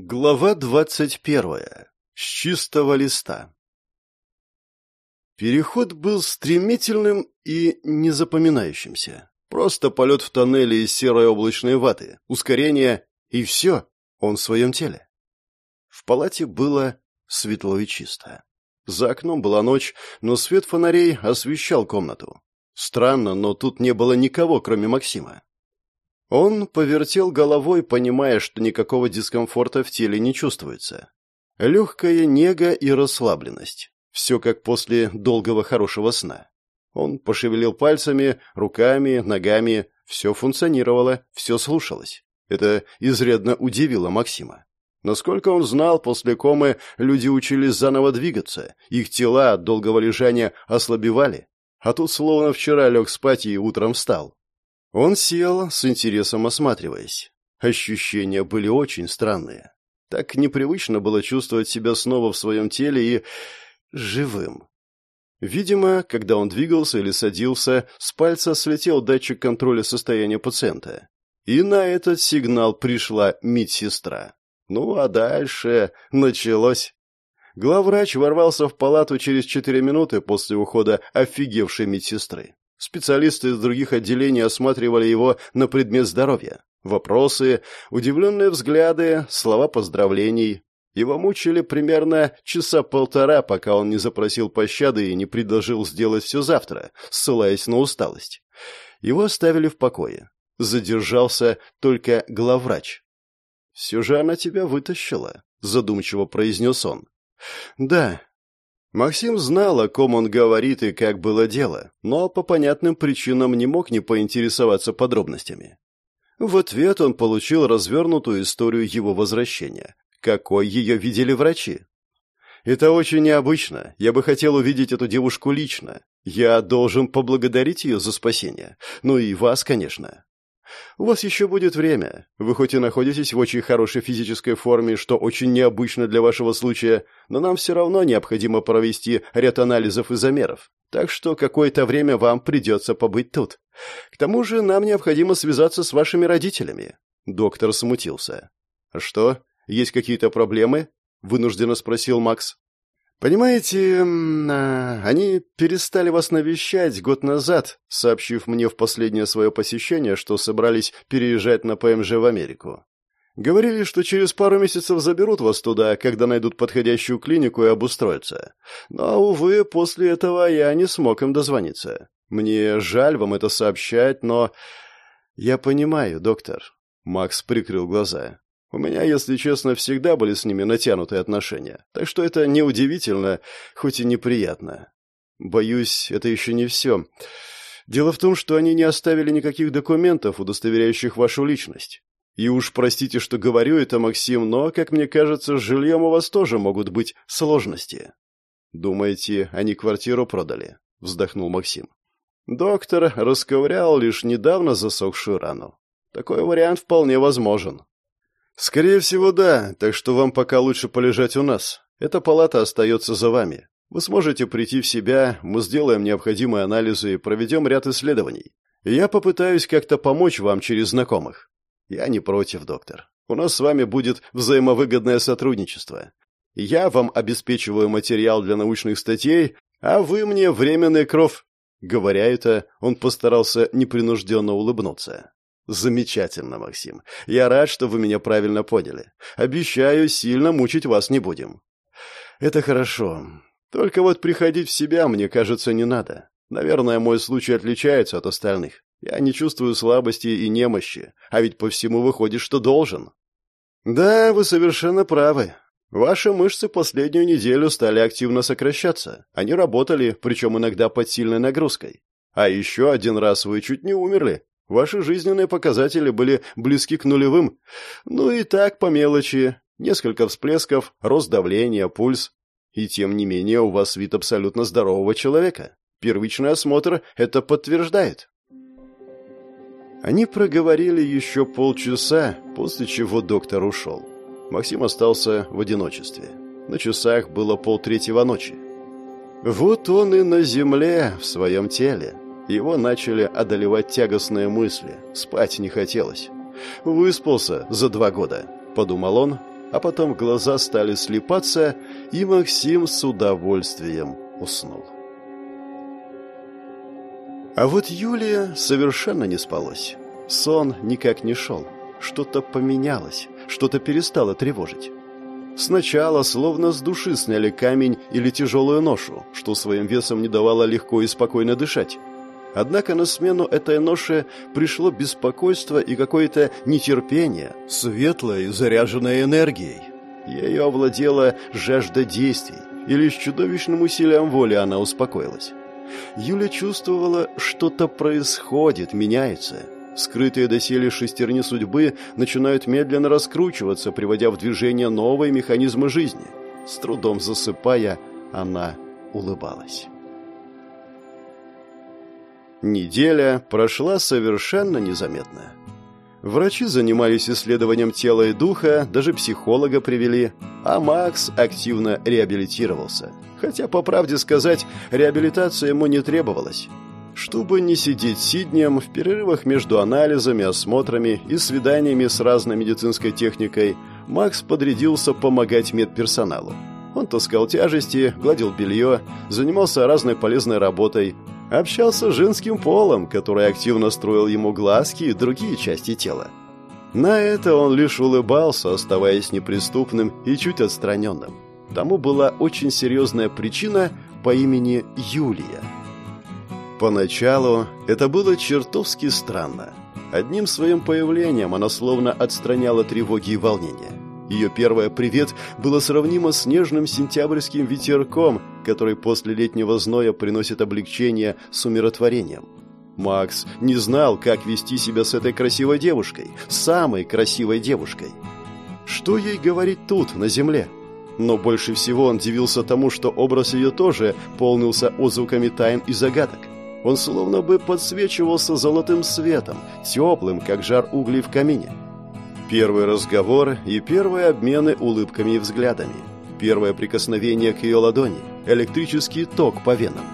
Глава двадцать первая. С чистого листа. Переход был стремительным и незапоминающимся. Просто полет в тоннеле из серой облачной ваты, ускорение и все, он в своем теле. В палате было светло и чисто. За окном была ночь, но свет фонарей освещал комнату. Странно, но тут не было никого, кроме Максима. Он повертел головой, понимая, что никакого дискомфорта в теле не чувствуется. Легкая нега и расслабленность. Все как после долгого хорошего сна. Он пошевелил пальцами, руками, ногами. Все функционировало, все слушалось. Это изрядно удивило Максима. Насколько он знал, после комы люди учились заново двигаться, их тела от долгого лежания ослабевали. А тут словно вчера лег спать и утром встал. Он сел, с интересом осматриваясь. Ощущения были очень странные. Так непривычно было чувствовать себя снова в своем теле и... живым. Видимо, когда он двигался или садился, с пальца слетел датчик контроля состояния пациента. И на этот сигнал пришла медсестра. Ну, а дальше началось. Главврач ворвался в палату через четыре минуты после ухода офигевшей медсестры. Специалисты из других отделений осматривали его на предмет здоровья. Вопросы, удивленные взгляды, слова поздравлений. Его мучили примерно часа полтора, пока он не запросил пощады и не предложил сделать все завтра, ссылаясь на усталость. Его оставили в покое. Задержался только главврач. «Все же она тебя вытащила», — задумчиво произнес он. «Да, Максим знал, о ком он говорит и как было дело, но по понятным причинам не мог не поинтересоваться подробностями. В ответ он получил развернутую историю его возвращения. Какой ее видели врачи? «Это очень необычно. Я бы хотел увидеть эту девушку лично. Я должен поблагодарить ее за спасение. Ну и вас, конечно. У вас еще будет время. Вы хоть и находитесь в очень хорошей физической форме, что очень необычно для вашего случая, но нам все равно необходимо провести ряд анализов и замеров. Так что какое-то время вам придется побыть тут. К тому же нам необходимо связаться с вашими родителями». Доктор смутился. «Что? Есть какие-то проблемы?» — вынужденно спросил Макс. «Понимаете, а, они перестали вас навещать год назад, сообщив мне в последнее свое посещение, что собрались переезжать на ПМЖ в Америку. Говорили, что через пару месяцев заберут вас туда, когда найдут подходящую клинику и обустроятся. Но, увы, после этого я не смог им дозвониться. Мне жаль вам это сообщать, но... Я понимаю, доктор». Макс прикрыл глаза. У меня, если честно, всегда были с ними натянутые отношения, так что это неудивительно, хоть и неприятно. Боюсь, это еще не все. Дело в том, что они не оставили никаких документов, удостоверяющих вашу личность. И уж простите, что говорю это, Максим, но, как мне кажется, с жильем у вас тоже могут быть сложности. Думаете, они квартиру продали? Вздохнул Максим. Доктор расковырял лишь недавно засохшую рану. Такой вариант вполне возможен. «Скорее всего, да, так что вам пока лучше полежать у нас. Эта палата остается за вами. Вы сможете прийти в себя, мы сделаем необходимые анализы и проведем ряд исследований. Я попытаюсь как-то помочь вам через знакомых. Я не против, доктор. У нас с вами будет взаимовыгодное сотрудничество. Я вам обеспечиваю материал для научных статей, а вы мне временный кров». Говоря это, он постарался непринужденно улыбнуться. Замечательно, Максим. Я рад, что вы меня правильно поняли. Обещаю, сильно мучить вас не будем. Это хорошо. Только вот приходить в себя, мне кажется, не надо. Наверное, мой случай отличается от остальных. Я не чувствую слабости и немощи, а ведь по всему выходит, что должен. Да, вы совершенно правы. Ваши мышцы последнюю неделю стали активно сокращаться. Они работали, причем иногда под сильной нагрузкой. А еще один раз вы чуть не умерли, Ваши жизненные показатели были близки к нулевым. Ну и так по мелочи. Несколько всплесков, рост давления, пульс. И тем не менее у вас вид абсолютно здорового человека. Первичный осмотр это подтверждает. Они проговорили еще полчаса, после чего доктор ушел. Максим остался в одиночестве. На часах было полтретьего ночи. Вот он и на земле, в своем теле. Его начали одолевать тягостные мысли. Спать не хотелось. «Выспался за два года», — подумал он а потом глаза стали слепаться, и Максим с удовольствием уснул. А вот Юлия совершенно не спалось. Сон никак не шел. Что-то поменялось, что-то перестало тревожить. Сначала словно с души сняли камень или тяжелую ношу, что своим весом не давало легко и спокойно дышать. Однако на смену этой ноше пришло беспокойство и какое-то нетерпение, светлое и заряженное энергией. Ею овладела жажда действий, и лишь чудовищным усилием воли она успокоилась. Юля чувствовала, что-то происходит, меняется. Скрытые доселе шестерни судьбы начинают медленно раскручиваться, приводя в движение новые механизмы жизни. С трудом засыпая, она улыбалась. Неделя прошла совершенно незаметно. Врачи занимались исследованием тела и духа, даже психолога привели, а Макс активно реабилитировался. Хотя, по правде сказать, реабилитация ему не требовалась. Чтобы не сидеть сиднем, в перерывах между анализами, осмотрами и свиданиями с разной медицинской техникой, Макс подрядился помогать медперсоналу. Он таскал тяжести, гладил белье, занимался разной полезной работой, общался с женским полом, который активно строил ему глазки и другие части тела. На это он лишь улыбался, оставаясь неприступным и чуть отстраненным. Тому была очень серьезная причина по имени Юлия. Поначалу это было чертовски странно. Одним своим появлением она словно отстраняла тревоги и волнения. Ее первое «привет» было сравнимо с нежным сентябрьским ветерком, который после летнего зноя приносит облегчение с умиротворением. Макс не знал, как вести себя с этой красивой девушкой, самой красивой девушкой. Что ей говорить тут, на земле? Но больше всего он дивился тому, что образ ее тоже полнился отзвуками тайн и загадок. Он словно бы подсвечивался золотым светом, теплым, как жар углей в камине. Первый разговор и первые обмены улыбками и взглядами. Первое прикосновение к ее ладони, электрический ток по венам.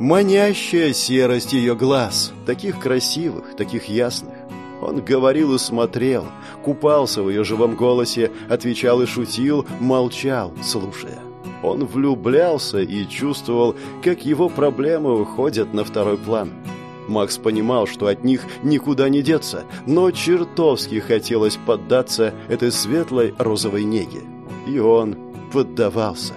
Манящая серость ее глаз, таких красивых, таких ясных. Он говорил и смотрел, купался в ее живом голосе, отвечал и шутил, молчал, слушая. Он влюблялся и чувствовал, как его проблемы уходят на второй план. Макс понимал, что от них никуда не деться, но чертовски хотелось поддаться этой светлой розовой неге. И он поддавался.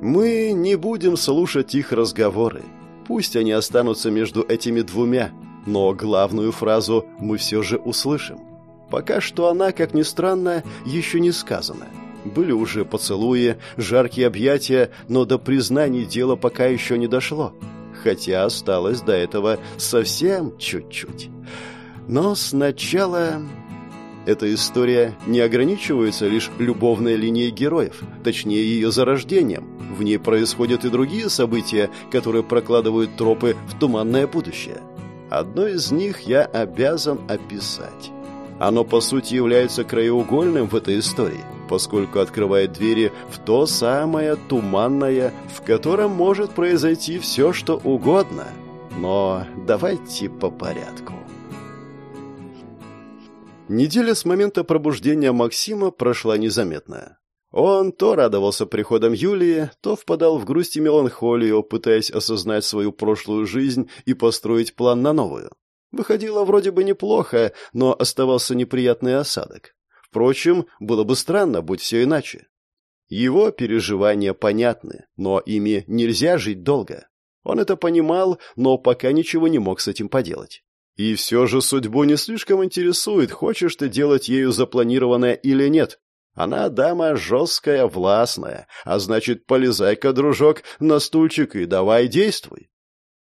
Мы не будем слушать их разговоры. Пусть они останутся между этими двумя, но главную фразу мы все же услышим. Пока что она, как ни странно, еще не сказана. Были уже поцелуи, жаркие объятия, но до признаний дело пока еще не дошло. Хотя осталось до этого совсем чуть-чуть. Но сначала... Эта история не ограничивается лишь любовной линией героев, точнее ее зарождением. В ней происходят и другие события, которые прокладывают тропы в туманное будущее. Одно из них я обязан описать. Оно, по сути, является краеугольным в этой истории, поскольку открывает двери в то самое туманное, в котором может произойти все, что угодно. Но давайте по порядку. Неделя с момента пробуждения Максима прошла незаметно. Он то радовался приходам Юлии, то впадал в грусть и меланхолию, пытаясь осознать свою прошлую жизнь и построить план на новую. Выходило вроде бы неплохо, но оставался неприятный осадок. Впрочем, было бы странно, будь все иначе. Его переживания понятны, но ими нельзя жить долго. Он это понимал, но пока ничего не мог с этим поделать. И все же судьбу не слишком интересует, хочешь ты делать ею запланированное или нет. Она дама жесткая, властная, а значит, полезай-ка, дружок, на стульчик и давай действуй.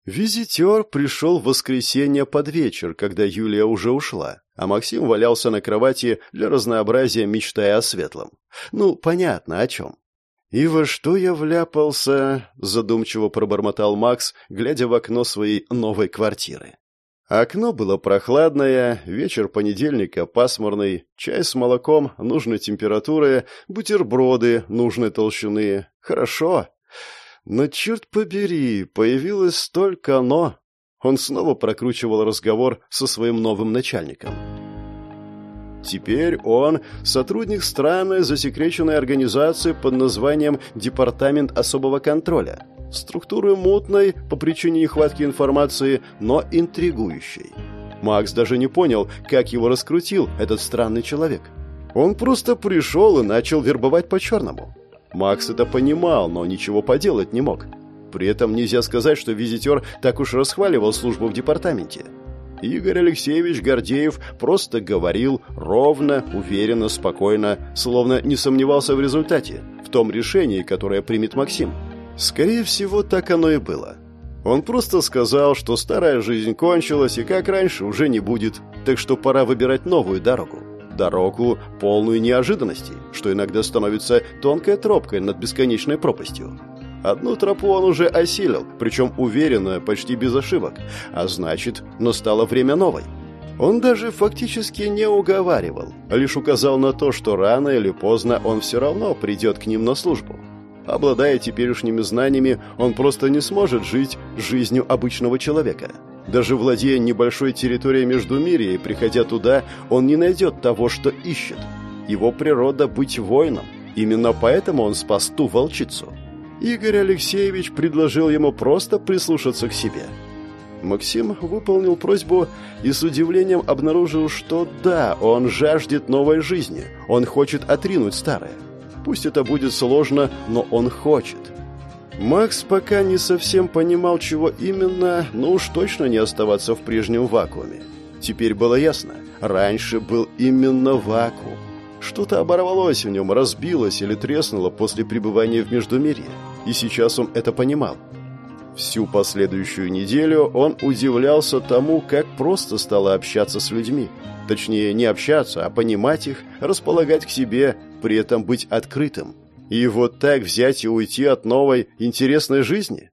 Визитер пришел в воскресенье под вечер, когда Юлия уже ушла, а Максим валялся на кровати для разнообразия, мечтая о светлом. Ну, понятно, о чем. «И во что я вляпался?» — задумчиво пробормотал Макс, глядя в окно своей новой квартиры. Окно было прохладное, вечер понедельника пасмурный, чай с молоком нужной температуры, бутерброды нужной толщины. Хорошо. Но, черт побери, появилось только оно. Он снова прокручивал разговор со своим новым начальником. Теперь он сотрудник странной засекреченной организации под названием Департамент особого контроля. Структуры мутной по причине нехватки информации, но интригующей. Макс даже не понял, как его раскрутил этот странный человек. Он просто пришел и начал вербовать по-черному. Макс это понимал, но ничего поделать не мог. При этом нельзя сказать, что визитер так уж расхваливал службу в департаменте. Игорь Алексеевич Гордеев просто говорил ровно, уверенно, спокойно, словно не сомневался в результате, в том решении, которое примет Максим. Скорее всего, так оно и было. Он просто сказал, что старая жизнь кончилась и как раньше уже не будет, так что пора выбирать новую дорогу. Дорогу, полную неожиданностей, что иногда становится тонкой тропкой над бесконечной пропастью. Одну тропу он уже осилил, причем уверенно, почти без ошибок, а значит, настало время новой. Он даже фактически не уговаривал, лишь указал на то, что рано или поздно он все равно придет к ним на службу. Обладая теперешними знаниями, он просто не сможет жить жизнью обычного человека. Даже владея небольшой территорией между Междумирья и приходя туда, он не найдет того, что ищет. Его природа – быть воином. Именно поэтому он спас ту волчицу. Игорь Алексеевич предложил ему просто прислушаться к себе. Максим выполнил просьбу и с удивлением обнаружил, что да, он жаждет новой жизни, он хочет отринуть старое. Пусть это будет сложно, но он хочет. Макс пока не совсем понимал, чего именно, но уж точно не оставаться в прежнем вакууме. Теперь было ясно, раньше был именно вакуум. Что-то оборвалось в нем, разбилось или треснуло после пребывания в Междумирье, и сейчас он это понимал. Всю последующую неделю он удивлялся тому, как просто стало общаться с людьми. Точнее, не общаться, а понимать их, располагать к себе, при этом быть открытым. И вот так взять и уйти от новой, интересной жизни?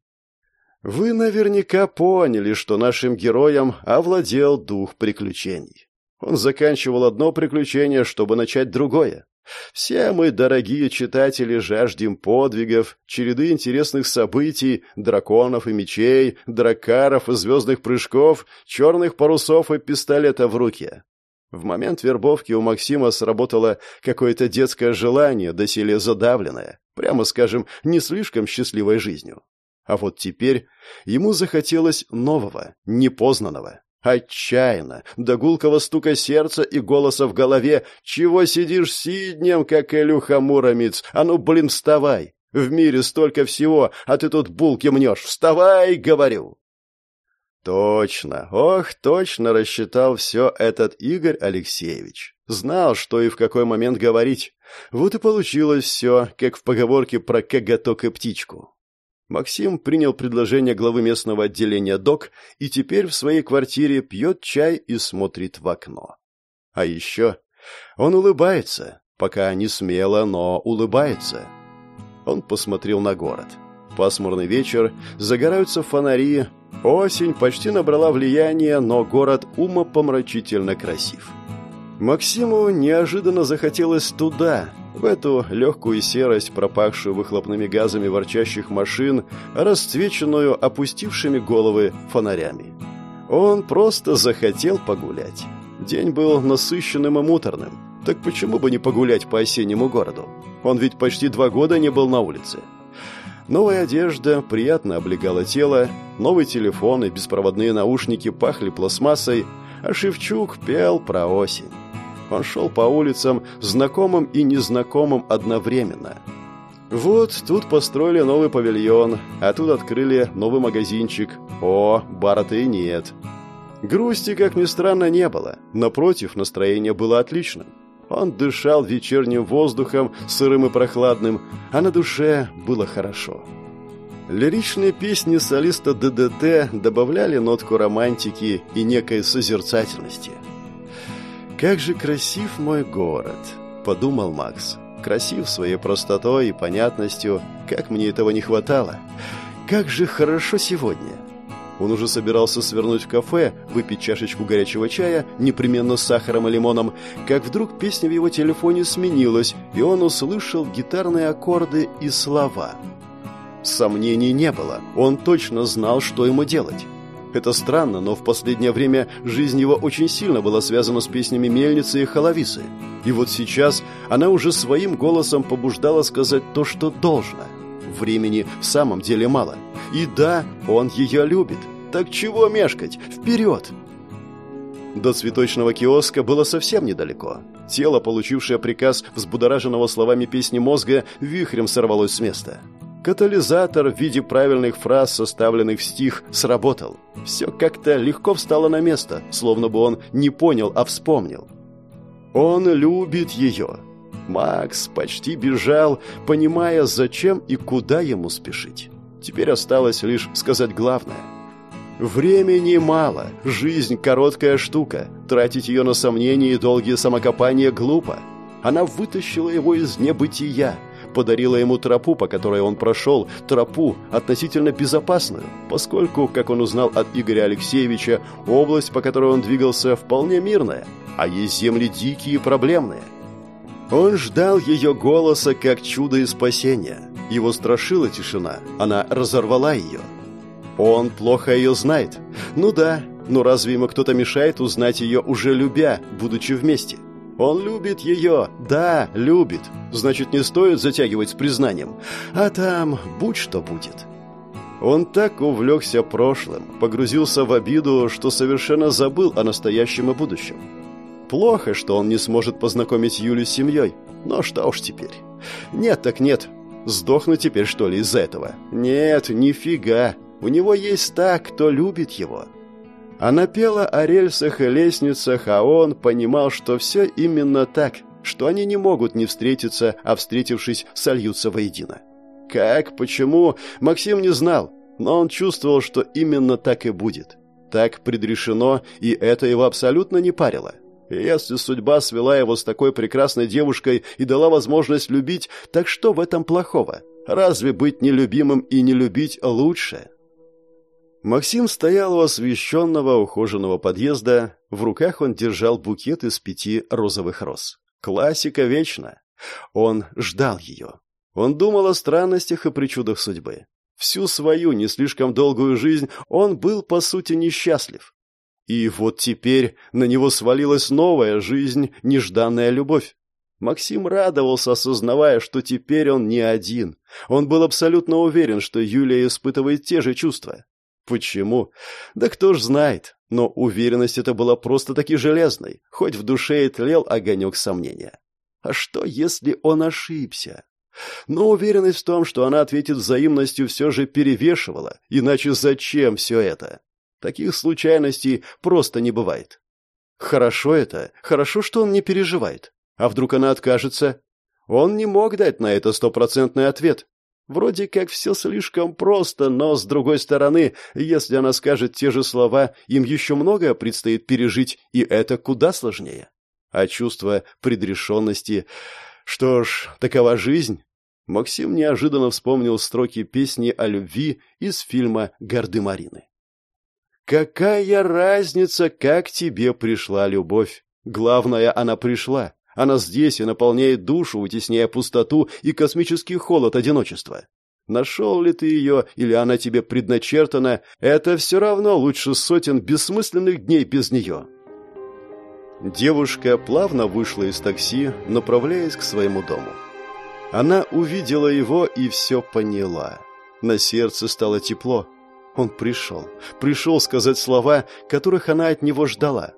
Вы наверняка поняли, что нашим героям овладел дух приключений. Он заканчивал одно приключение, чтобы начать другое. Все мы, дорогие читатели, жаждем подвигов, череды интересных событий, драконов и мечей, дракаров и звездных прыжков, черных парусов и пистолета в руке. В момент вербовки у Максима сработало какое-то детское желание, доселе задавленное, прямо скажем, не слишком счастливой жизнью. А вот теперь ему захотелось нового, непознанного. Отчаянно, до гулкого стука сердца и голоса в голове «Чего сидишь сиднем, как Илюха Муромец? А ну, блин, вставай! В мире столько всего, а ты тут булки мнешь! Вставай, говорю!» Точно, ох, точно рассчитал все этот Игорь Алексеевич. Знал, что и в какой момент говорить. Вот и получилось все, как в поговорке про коготок и птичку. Максим принял предложение главы местного отделения ДОК и теперь в своей квартире пьет чай и смотрит в окно. А еще он улыбается, пока не смело, но улыбается. Он посмотрел на город. Пасмурный вечер, загораются фонари, осень почти набрала влияние, но город умопомрачительно красив. Максиму неожиданно захотелось туда, в эту легкую серость, пропахшую выхлопными газами ворчащих машин, расцвеченную опустившими головы фонарями. Он просто захотел погулять. День был насыщенным и муторным. Так почему бы не погулять по осеннему городу? Он ведь почти два года не был на улице. Новая одежда приятно облегала тело, новый телефон и беспроводные наушники пахли пластмассой, а Шевчук пел про осень. Он шел по улицам, знакомым и незнакомым одновременно. Вот тут построили новый павильон, а тут открыли новый магазинчик. О, бара-то и нет. Грусти, как ни странно, не было. Напротив, настроение было отличным. Он дышал вечерним воздухом, сырым и прохладным, а на душе было хорошо. Лиричные песни солиста ДДТ добавляли нотку романтики и некой созерцательности – «Как же красив мой город!» – подумал Макс. «Красив своей простотой и понятностью, как мне этого не хватало! Как же хорошо сегодня!» Он уже собирался свернуть в кафе, выпить чашечку горячего чая, непременно с сахаром и лимоном, как вдруг песня в его телефоне сменилась, и он услышал гитарные аккорды и слова. Сомнений не было, он точно знал, что ему делать. Это странно, но в последнее время жизнь его очень сильно была связана с песнями Мельницы и Холовисы. И вот сейчас она уже своим голосом побуждала сказать то, что должно. Времени в самом деле мало. И да, он ее любит. Так чего мешкать? Вперед! До цветочного киоска было совсем недалеко. Тело, получившее приказ взбудораженного словами песни мозга, вихрем сорвалось с места. Катализатор в виде правильных фраз, составленных в стих, сработал. Все как-то легко встало на место, словно бы он не понял, а вспомнил. Он любит ее. Макс почти бежал, понимая, зачем и куда ему спешить. Теперь осталось лишь сказать главное – Времени мало, жизнь короткая штука, тратить ее на сомнения и долгие самокопания глупо. Она вытащила его из небытия, подарила ему тропу, по которой он прошел, тропу относительно безопасную, поскольку, как он узнал от Игоря Алексеевича, область, по которой он двигался, вполне мирная, а есть земли дикие и проблемные. Он ждал ее голоса как чудо и спасения. Его страшила тишина, она разорвала ее – он плохо ее знает. Ну да, но разве ему кто-то мешает узнать ее уже любя, будучи вместе? Он любит ее, да, любит. Значит, не стоит затягивать с признанием. А там будь что будет. Он так увлекся прошлым, погрузился в обиду, что совершенно забыл о настоящем и будущем. Плохо, что он не сможет познакомить Юлю с семьей. Но что уж теперь. Нет так нет. Сдохну теперь, что ли, из-за этого? Нет, нифига. У него есть та, кто любит его. Она пела о рельсах и лестницах, а он понимал, что все именно так, что они не могут не встретиться, а встретившись, сольются воедино. Как, почему, Максим не знал, но он чувствовал, что именно так и будет. Так предрешено, и это его абсолютно не парило. Если судьба свела его с такой прекрасной девушкой и дала возможность любить, так что в этом плохого? Разве быть нелюбимым и не любить лучше? Максим стоял у освещенного ухоженного подъезда. В руках он держал букет из пяти розовых роз. Классика вечна. Он ждал ее. Он думал о странностях и причудах судьбы. Всю свою не слишком долгую жизнь он был, по сути, несчастлив. И вот теперь на него свалилась новая жизнь, нежданная любовь. Максим радовался, осознавая, что теперь он не один. Он был абсолютно уверен, что Юлия испытывает те же чувства. Почему? Да кто ж знает. Но уверенность эта была просто-таки железной, хоть в душе и тлел огонек сомнения. А что, если он ошибся? Но уверенность в том, что она ответит взаимностью, все же перевешивала, иначе зачем все это? Таких случайностей просто не бывает. Хорошо это, хорошо, что он не переживает. А вдруг она откажется? Он не мог дать на это стопроцентный ответ, Вроде как все слишком просто, но, с другой стороны, если она скажет те же слова, им еще многое предстоит пережить, и это куда сложнее. А чувство предрешенности... Что ж, такова жизнь. Максим неожиданно вспомнил строки песни о любви из фильма «Гардемарины». «Какая разница, как тебе пришла любовь? Главное, она пришла. Она здесь и наполняет душу, вытесняя пустоту и космический холод одиночества. Нашел ли ты ее, или она тебе предначертана, это все равно лучше сотен бессмысленных дней без нее. Девушка плавно вышла из такси, направляясь к своему дому. Она увидела его и все поняла. На сердце стало тепло. Он пришел. Пришел сказать слова, которых она от него ждала.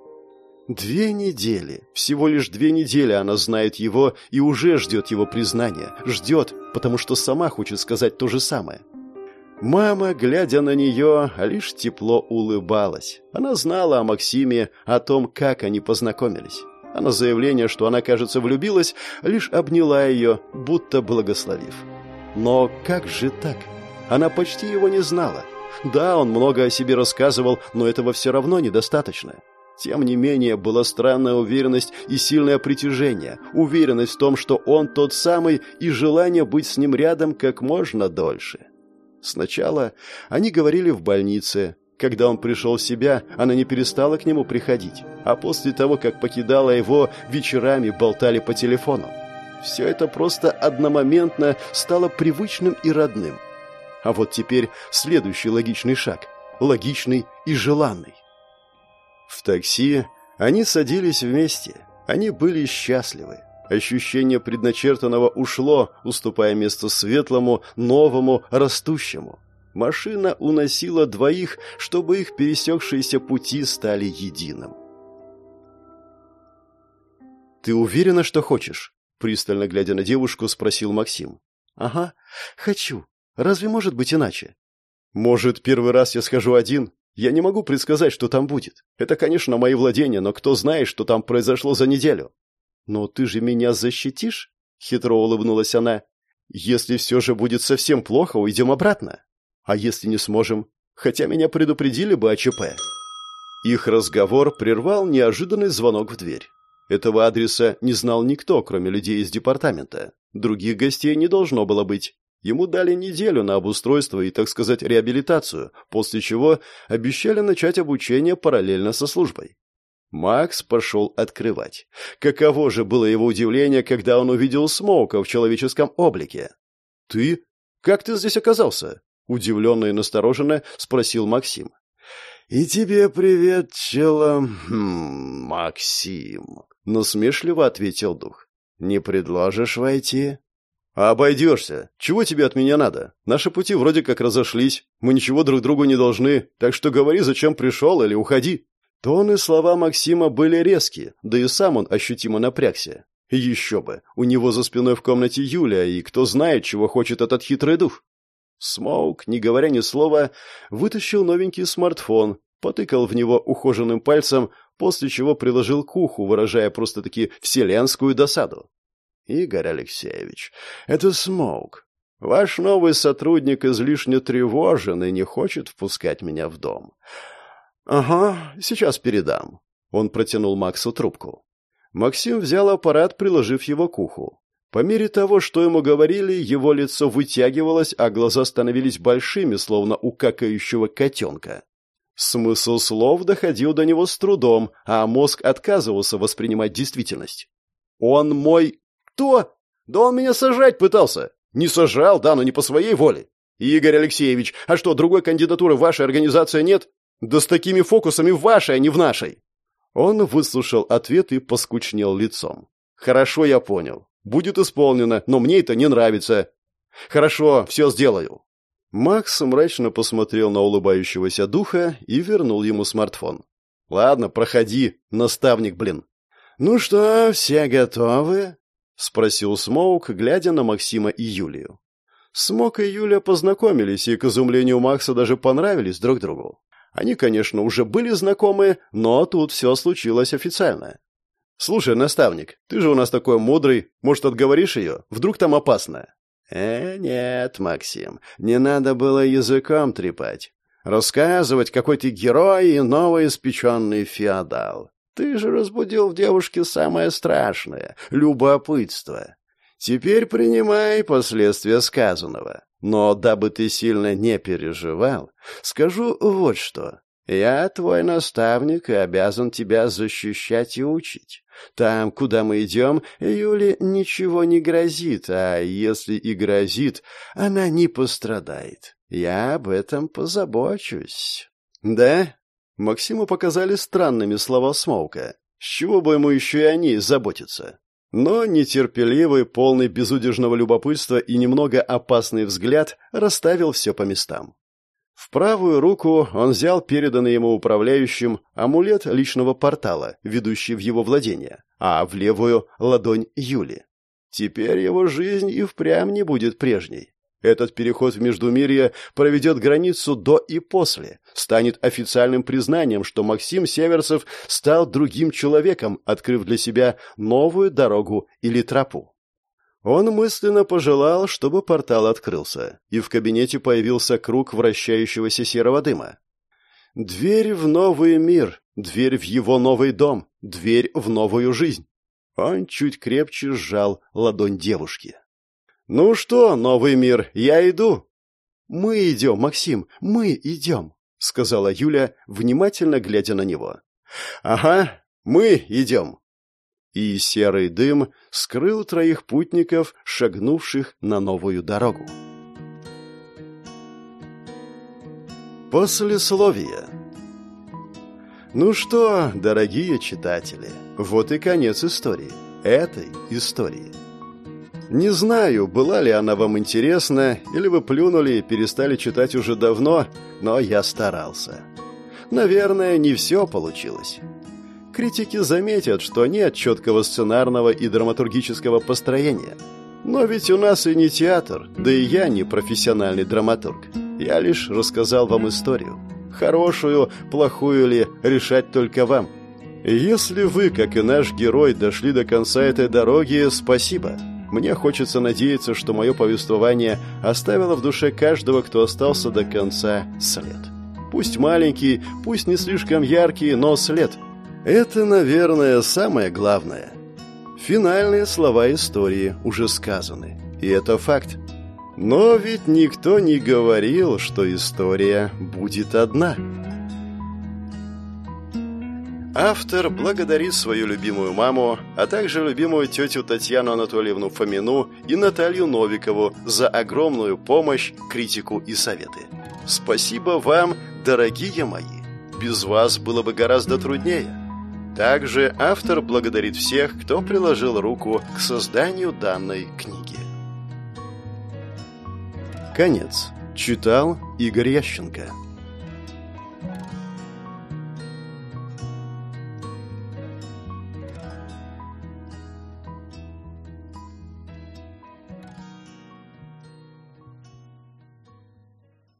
Две недели, всего лишь две недели она знает его и уже ждет его признания. Ждет, потому что сама хочет сказать то же самое. Мама, глядя на нее, лишь тепло улыбалась. Она знала о Максиме, о том, как они познакомились. А на заявление, что она, кажется, влюбилась, лишь обняла ее, будто благословив. Но как же так? Она почти его не знала. Да, он много о себе рассказывал, но этого все равно недостаточно. Тем не менее, была странная уверенность и сильное притяжение, уверенность в том, что он тот самый, и желание быть с ним рядом как можно дольше. Сначала они говорили в больнице. Когда он пришел в себя, она не перестала к нему приходить, а после того, как покидала его, вечерами болтали по телефону. Все это просто одномоментно стало привычным и родным. А вот теперь следующий логичный шаг – логичный и желанный. В такси они садились вместе. Они были счастливы. Ощущение предначертанного ушло, уступая место светлому, новому, растущему. Машина уносила двоих, чтобы их пересекшиеся пути стали единым. «Ты уверена, что хочешь?» Пристально глядя на девушку, спросил Максим. «Ага, хочу. Разве может быть иначе?» «Может, первый раз я схожу один? Я не могу предсказать, что там будет. Это, конечно, мои владения, но кто знает, что там произошло за неделю?» «Но ты же меня защитишь?» — хитро улыбнулась она. «Если все же будет совсем плохо, уйдем обратно. А если не сможем? Хотя меня предупредили бы о ЧП». Их разговор прервал неожиданный звонок в дверь. Этого адреса не знал никто, кроме людей из департамента. Других гостей не должно было быть. Ему дали неделю на обустройство и, так сказать, реабилитацию, после чего обещали начать обучение параллельно со службой. Макс пошел открывать. Каково же было его удивление, когда он увидел Смоука в человеческом облике. «Ты? Как ты здесь оказался?» Удивленно и настороженно спросил Максим. «И тебе привет, чело... Хм, Максим», — насмешливо ответил дух. «Не предложишь войти?» «Обойдешься. Чего тебе от меня надо? Наши пути вроде как разошлись. Мы ничего друг другу не должны. Так что говори, зачем пришел, или уходи». Тон и слова Максима были резкие, да и сам он ощутимо напрягся. Еще бы, у него за спиной в комнате Юля, и кто знает, чего хочет этот хитрый дух. Смоук, не говоря ни слова, вытащил новенький смартфон, потыкал в него ухоженным пальцем, после чего приложил к уху, выражая просто-таки вселенскую досаду. «Игорь Алексеевич, это Смоук. Ваш новый сотрудник излишне тревожен и не хочет впускать меня в дом. «Ага, сейчас передам». Он протянул Максу трубку. Максим взял аппарат, приложив его к уху. По мере того, что ему говорили, его лицо вытягивалось, а глаза становились большими, словно у какающего котенка. Смысл слов доходил до него с трудом, а мозг отказывался воспринимать действительность. «Он мой... Кто? Да он меня сажать пытался!» «Не сажал, да, но не по своей воле!» «Игорь Алексеевич, а что, другой кандидатуры в вашей организации нет?» Да с такими фокусами в вашей, а не в нашей. Он выслушал ответ и поскучнел лицом. Хорошо, я понял. Будет исполнено, но мне это не нравится. Хорошо, все сделаю. Макс мрачно посмотрел на улыбающегося духа и вернул ему смартфон. Ладно, проходи, наставник, блин. Ну что, все готовы? Спросил Смоук, глядя на Максима и Юлию. Смок и Юля познакомились и, к изумлению Макса, даже понравились друг другу. Они, конечно, уже были знакомы, но тут все случилось официально. «Слушай, наставник, ты же у нас такой мудрый, может, отговоришь ее? Вдруг там опасно?» «Э, нет, Максим, не надо было языком трепать. Рассказывать, какой ты герой и новоиспеченный феодал. Ты же разбудил в девушке самое страшное — любопытство. Теперь принимай последствия сказанного. Но дабы ты сильно не переживал, скажу вот что. Я твой наставник и обязан тебя защищать и учить. Там, куда мы идем, Юле ничего не грозит, а если и грозит, она не пострадает. Я об этом позабочусь. Да? Максиму показали странными слова Смоука. С чего бы ему еще и они заботиться? Но нетерпеливый, полный безудержного любопытства и немного опасный взгляд расставил все по местам. В правую руку он взял переданный ему управляющим амулет личного портала, ведущий в его владение, а в левую — ладонь Юли. Теперь его жизнь и впрямь не будет прежней. Этот переход в Междумирье проведет границу до и после, станет официальным признанием, что Максим Северцев стал другим человеком, открыв для себя новую дорогу или тропу. Он мысленно пожелал, чтобы портал открылся, и в кабинете появился круг вращающегося серого дыма. Дверь в новый мир, дверь в его новый дом, дверь в новую жизнь. Он чуть крепче сжал ладонь девушки. «Ну что, новый мир, я иду». «Мы идем, Максим, мы идем», — сказала Юля, внимательно глядя на него. «Ага, мы идем». И серый дым скрыл троих путников, шагнувших на новую дорогу. Послесловие. Ну что, дорогие читатели, вот и конец истории. Этой истории. Не знаю, была ли она вам интересна, или вы плюнули и перестали читать уже давно, но я старался. Наверное, не все получилось. Критики заметят, что нет четкого сценарного и драматургического построения. Но ведь у нас и не театр, да и я не профессиональный драматург. Я лишь рассказал вам историю. Хорошую, плохую ли, решать только вам. Если вы, как и наш герой, дошли до конца этой дороги, спасибо. Мне хочется надеяться, что мое повествование оставило в душе каждого, кто остался до конца, след. Пусть маленький, пусть не слишком яркий, но след. Это, наверное, самое главное. Финальные слова истории уже сказаны. И это факт. Но ведь никто не говорил, что история будет одна. Автор благодарит свою любимую маму, а также любимую тетю Татьяну Анатольевну Фомину и Наталью Новикову за огромную помощь, критику и советы. Спасибо вам, дорогие мои. Без вас было бы гораздо труднее. Также автор благодарит всех, кто приложил руку к созданию данной книги. Конец. Читал Игорь Ященко.